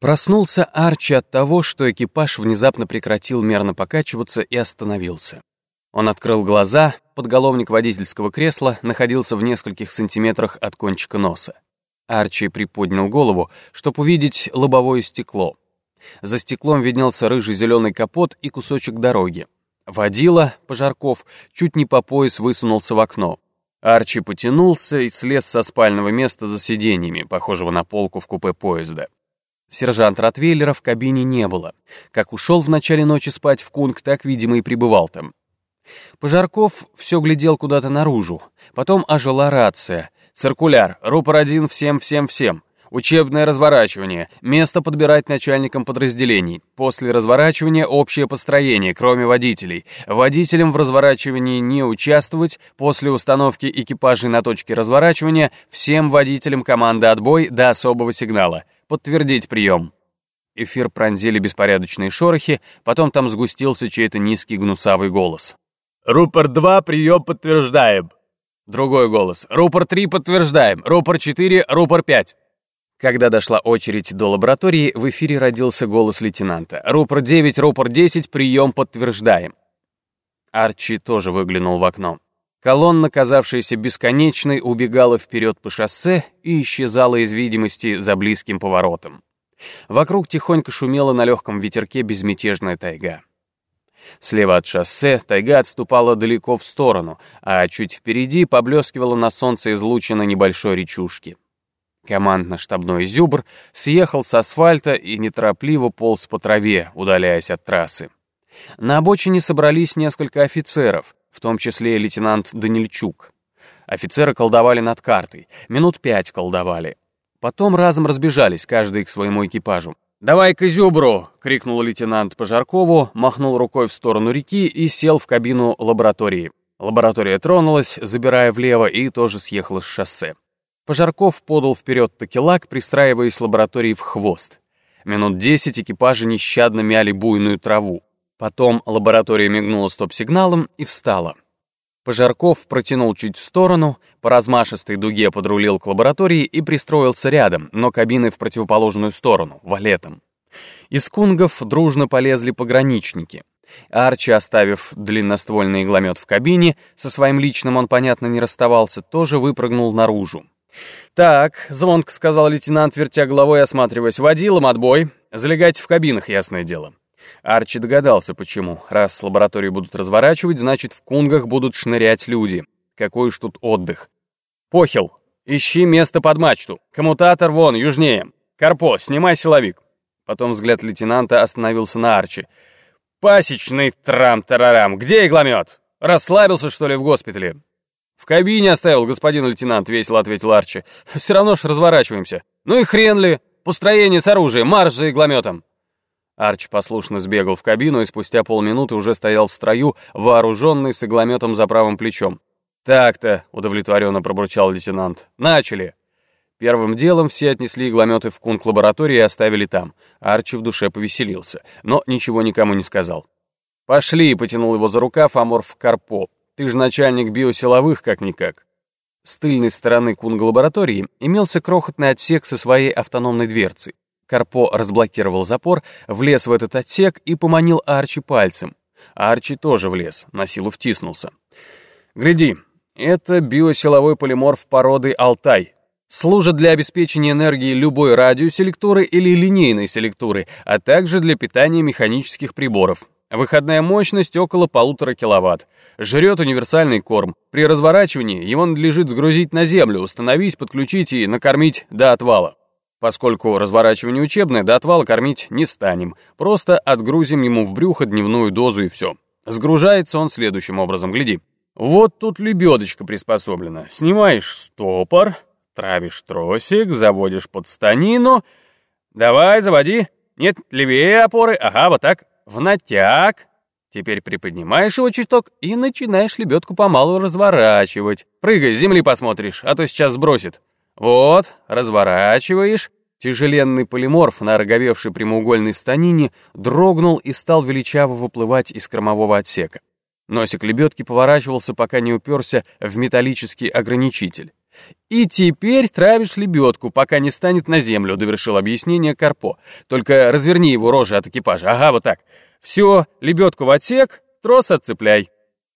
Проснулся Арчи от того, что экипаж внезапно прекратил мерно покачиваться и остановился. Он открыл глаза, подголовник водительского кресла находился в нескольких сантиметрах от кончика носа. Арчи приподнял голову, чтобы увидеть лобовое стекло. За стеклом виднелся рыжий зеленый капот и кусочек дороги. Водила, Пожарков, чуть не по пояс высунулся в окно. Арчи потянулся и слез со спального места за сиденьями, похожего на полку в купе поезда. Сержант Ротвейлера в кабине не было. Как ушел в начале ночи спать в кунг, так, видимо, и пребывал там. Пожарков все глядел куда-то наружу. Потом ожила рация. «Циркуляр. Рупор один всем-всем-всем. Учебное разворачивание. Место подбирать начальникам подразделений. После разворачивания общее построение, кроме водителей. Водителям в разворачивании не участвовать. После установки экипажей на точке разворачивания всем водителям команды отбой до особого сигнала. Подтвердить прием. Эфир пронзили беспорядочные шорохи, потом там сгустился чей-то низкий гнусавый голос. «Рупор-2, прием подтверждаем». Другой голос. «Рупор-3, подтверждаем. Рупор-4, рупор-5». Когда дошла очередь до лаборатории, в эфире родился голос лейтенанта. «Рупор-9, рупор-10, прием подтверждаем». Арчи тоже выглянул в окно. Колонна, казавшаяся бесконечной, убегала вперед по шоссе и исчезала из видимости за близким поворотом. Вокруг тихонько шумела на легком ветерке безмятежная тайга. Слева от шоссе тайга отступала далеко в сторону, а чуть впереди поблескивала на солнце излучина небольшой речушки. Командно-штабной зюбр съехал с асфальта и неторопливо полз по траве, удаляясь от трассы. На обочине собрались несколько офицеров, в том числе и лейтенант Данильчук. Офицеры колдовали над картой, минут пять колдовали. Потом разом разбежались, каждый к своему экипажу. «Давай к изюбру!» — крикнул лейтенант Пожаркову, махнул рукой в сторону реки и сел в кабину лаборатории. Лаборатория тронулась, забирая влево, и тоже съехала с шоссе. Пожарков подал вперед такелак, пристраиваясь лаборатории в хвост. Минут десять экипажи нещадно мяли буйную траву. Потом лаборатория мигнула стоп-сигналом и встала. Пожарков протянул чуть в сторону, по размашистой дуге подрулил к лаборатории и пристроился рядом, но кабины в противоположную сторону, валетом. Из кунгов дружно полезли пограничники. Арчи, оставив длинноствольный игломет в кабине, со своим личным он, понятно, не расставался, тоже выпрыгнул наружу. «Так», — звонко сказал лейтенант, вертя головой осматриваясь, «водилом отбой. Залегайте в кабинах, ясное дело». Арчи догадался, почему. Раз лаборатории будут разворачивать, значит, в кунгах будут шнырять люди. Какой уж тут отдых. Похил, ищи место под мачту. Коммутатор вон, южнее. Карпо, снимай силовик. Потом взгляд лейтенанта остановился на Арчи. «Пасечный трам-тарарам! Где игломет? Расслабился, что ли, в госпитале?» «В кабине оставил, господин лейтенант», — весело ответил Арчи. «Все равно ж разворачиваемся. Ну и хрен ли! Построение с оружием, марш за иглометом!» Арч послушно сбегал в кабину и спустя полминуты уже стоял в строю, вооруженный с иглометом за правым плечом. «Так-то», — удовлетворенно пробурчал лейтенант, — «начали». Первым делом все отнесли иглометы в кунг-лабораторию и оставили там. Арчи в душе повеселился, но ничего никому не сказал. «Пошли», — потянул его за рукав Аморф Карпо. «Ты же начальник биосиловых, как-никак». С тыльной стороны кунг-лаборатории имелся крохотный отсек со своей автономной дверцей. Карпо разблокировал запор, влез в этот отсек и поманил Арчи пальцем. Арчи тоже влез, на силу втиснулся. «Гляди, это биосиловой полиморф породы Алтай. Служит для обеспечения энергии любой радиоселектуры или линейной селектуры, а также для питания механических приборов. Выходная мощность около полутора киловатт. Жрет универсальный корм. При разворачивании его надлежит сгрузить на землю, установить, подключить и накормить до отвала. Поскольку разворачивание учебное, до отвала кормить не станем. Просто отгрузим ему в брюхо дневную дозу и все. Сгружается он следующим образом, гляди. Вот тут лебедочка приспособлена. Снимаешь стопор, травишь тросик, заводишь под станину. Давай, заводи. Нет, левее опоры. Ага, вот так. В натяг. Теперь приподнимаешь его чуток и начинаешь лебедку помалу разворачивать. Прыгай, с земли посмотришь, а то сейчас сбросит. Вот, разворачиваешь. Тяжеленный полиморф на роговевшей прямоугольной станине дрогнул и стал величаво выплывать из кормового отсека. Носик лебедки поворачивался, пока не уперся в металлический ограничитель. «И теперь травишь лебедку, пока не станет на землю», — довершил объяснение Карпо. «Только разверни его рожи от экипажа. Ага, вот так. Все, лебедку в отсек, трос отцепляй».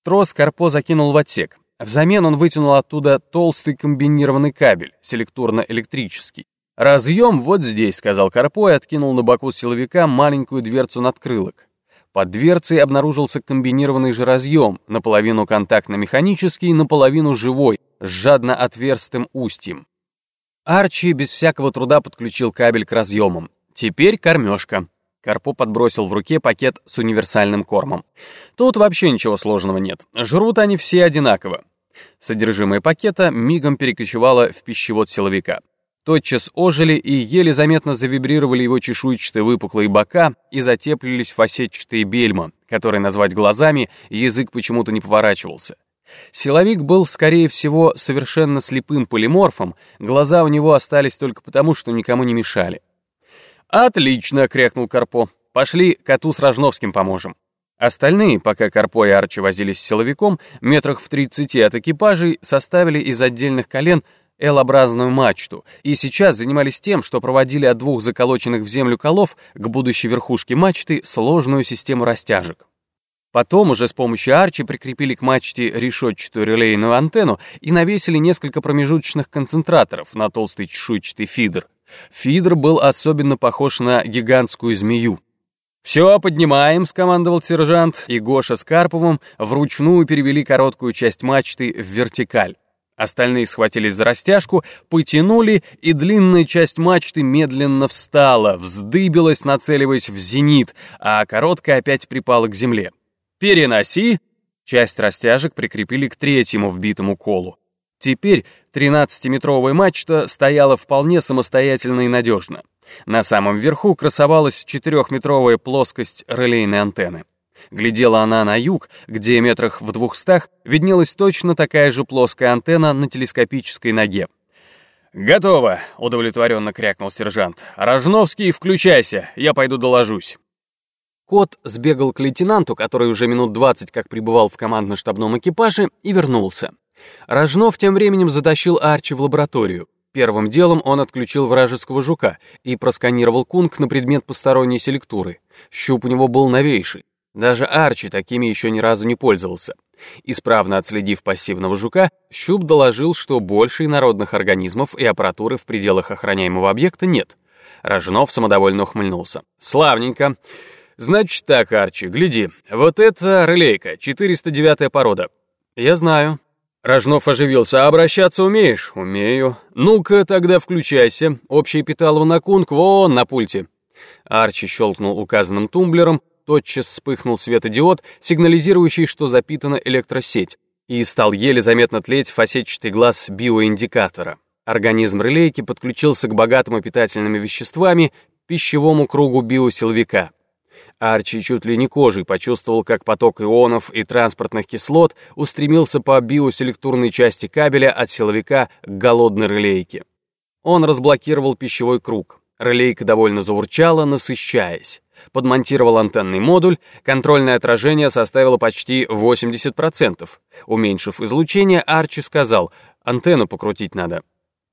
Трос Карпо закинул в отсек. Взамен он вытянул оттуда толстый комбинированный кабель, селектурно-электрический. «Разъем вот здесь», — сказал Карпо и откинул на боку силовика маленькую дверцу надкрылок. Под дверцей обнаружился комбинированный же разъем, наполовину контактно-механический, наполовину живой, с жадно отверстым устьем. Арчи без всякого труда подключил кабель к разъемам. Теперь кормежка. Карпо подбросил в руке пакет с универсальным кормом. Тут вообще ничего сложного нет. Жрут они все одинаково. Содержимое пакета мигом перекочевало в пищевод силовика тотчас ожили и еле заметно завибрировали его чешуйчатые выпуклые бока и затеплились фасетчатые бельма, которые назвать глазами язык почему-то не поворачивался. Силовик был, скорее всего, совершенно слепым полиморфом, глаза у него остались только потому, что никому не мешали. «Отлично!» — крякнул Карпо. «Пошли коту с Рожновским поможем». Остальные, пока Карпо и Арчи возились с силовиком, метрах в тридцати от экипажей составили из отдельных колен L-образную мачту, и сейчас занимались тем, что проводили от двух заколоченных в землю колов к будущей верхушке мачты сложную систему растяжек. Потом уже с помощью арчи прикрепили к мачте решетчатую релейную антенну и навесили несколько промежуточных концентраторов на толстый чешуйчатый фидер. Фидер был особенно похож на гигантскую змею. «Все, поднимаем», — скомандовал сержант, и Гоша с Карповым вручную перевели короткую часть мачты в вертикаль. Остальные схватились за растяжку, потянули, и длинная часть мачты медленно встала, вздыбилась, нацеливаясь в зенит, а короткая опять припала к земле. «Переноси!» Часть растяжек прикрепили к третьему вбитому колу. Теперь 13-метровая мачта стояла вполне самостоятельно и надежно. На самом верху красовалась 4-метровая плоскость релейной антенны. Глядела она на юг, где метрах в двухстах виднелась точно такая же плоская антенна на телескопической ноге. «Готово!» — удовлетворенно крякнул сержант. «Рожновский, включайся, я пойду доложусь». Кот сбегал к лейтенанту, который уже минут двадцать как пребывал в командно-штабном экипаже, и вернулся. Рожнов тем временем затащил Арчи в лабораторию. Первым делом он отключил вражеского жука и просканировал кунг на предмет посторонней селектуры. Щуп у него был новейший. Даже Арчи такими еще ни разу не пользовался. Исправно отследив пассивного жука, Щуп доложил, что больше народных организмов и аппаратуры в пределах охраняемого объекта нет. Рожнов самодовольно ухмыльнулся. «Славненько. Значит так, Арчи, гляди. Вот это релейка, 409-я порода». «Я знаю». Рожнов оживился. «А обращаться умеешь?» «Умею». «Ну-ка, тогда включайся. Общее питалово на кунг вон на пульте». Арчи щелкнул указанным тумблером, тотчас вспыхнул светодиод, сигнализирующий, что запитана электросеть, и стал еле заметно тлеть фасетчатый глаз биоиндикатора. Организм релейки подключился к богатым питательными веществами пищевому кругу биосиловика. Арчи чуть ли не кожей почувствовал, как поток ионов и транспортных кислот устремился по биоселектурной части кабеля от силовика к голодной релейке. Он разблокировал пищевой круг. Релейка довольно заурчала, насыщаясь подмонтировал антенный модуль, контрольное отражение составило почти 80%. Уменьшив излучение, Арчи сказал, антенну покрутить надо.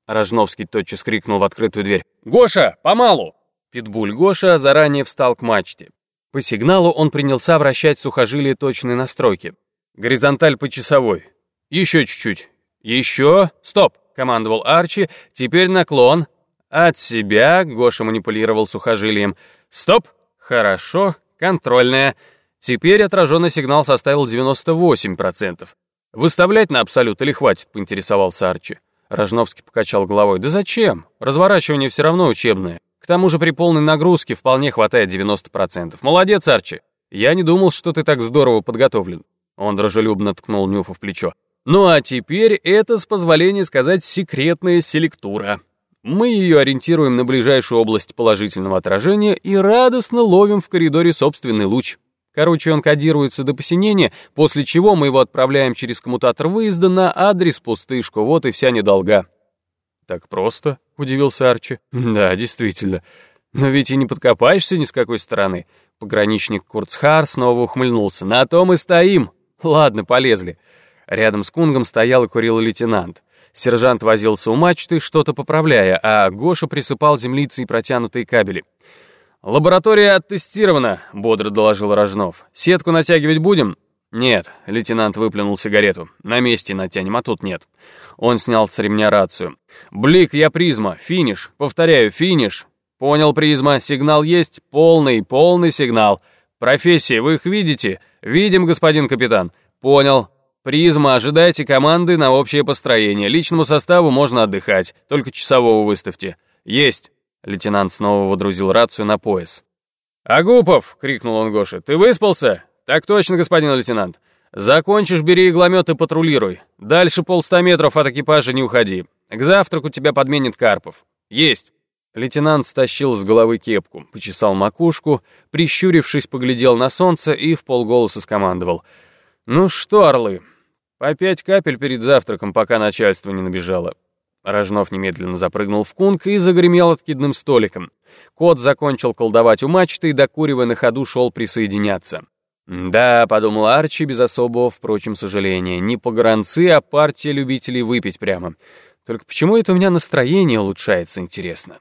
Рожновский тотчас крикнул в открытую дверь. «Гоша, помалу!» Питбуль Гоша заранее встал к мачте. По сигналу он принялся вращать сухожилие точной настройки. Горизонталь по часовой. Еще чуть-чуть. Еще. Стоп, командовал Арчи. Теперь наклон. От себя Гоша манипулировал сухожилием. Стоп. Хорошо, контрольная. Теперь отраженный сигнал составил 98%. Выставлять на абсолют или хватит, поинтересовался Арчи. Рожновский покачал головой. Да зачем? Разворачивание все равно учебное. К тому же при полной нагрузке вполне хватает 90%. Молодец, Арчи. Я не думал, что ты так здорово подготовлен. Он дружелюбно ткнул Нюфа в плечо. Ну а теперь это, с позволения сказать, секретная селектура. Мы ее ориентируем на ближайшую область положительного отражения и радостно ловим в коридоре собственный луч. Короче, он кодируется до посинения, после чего мы его отправляем через коммутатор выезда на адрес пустышку, вот и вся недолга. «Так просто?» — удивился Арчи. «Да, действительно. Но ведь и не подкопаешься ни с какой стороны». Пограничник Курцхар снова ухмыльнулся. «На том и стоим. Ладно, полезли». Рядом с Кунгом стоял и курил лейтенант. Сержант возился у мачты, что-то поправляя, а Гоша присыпал землицей протянутые кабели. «Лаборатория оттестирована», — бодро доложил Рожнов. «Сетку натягивать будем?» «Нет», — лейтенант выплюнул сигарету. «На месте натянем, а тут нет». Он снял с ремня рацию. «Блик, я призма. Финиш. Повторяю, финиш. Понял, призма. Сигнал есть? Полный, полный сигнал. Профессии, вы их видите? Видим, господин капитан. Понял. Призма, ожидайте команды на общее построение. Личному составу можно отдыхать. Только часового выставьте. Есть». Лейтенант снова водрузил рацию на пояс. «Агупов!» — крикнул он Гоше. «Ты выспался?» «Так точно, господин лейтенант. Закончишь, бери игломет и патрулируй. Дальше полста метров от экипажа не уходи. К завтраку тебя подменит Карпов. Есть!» Лейтенант стащил с головы кепку, почесал макушку, прищурившись, поглядел на солнце и в полголоса скомандовал. «Ну что, орлы, по пять капель перед завтраком, пока начальство не набежало». Рожнов немедленно запрыгнул в кунг и загремел откидным столиком. Кот закончил колдовать у мачты и, докуривая на ходу, шел присоединяться. «Да», — подумал Арчи без особого, впрочем, сожаления, не погранцы, а партия любителей выпить прямо. Только почему это у меня настроение улучшается, интересно?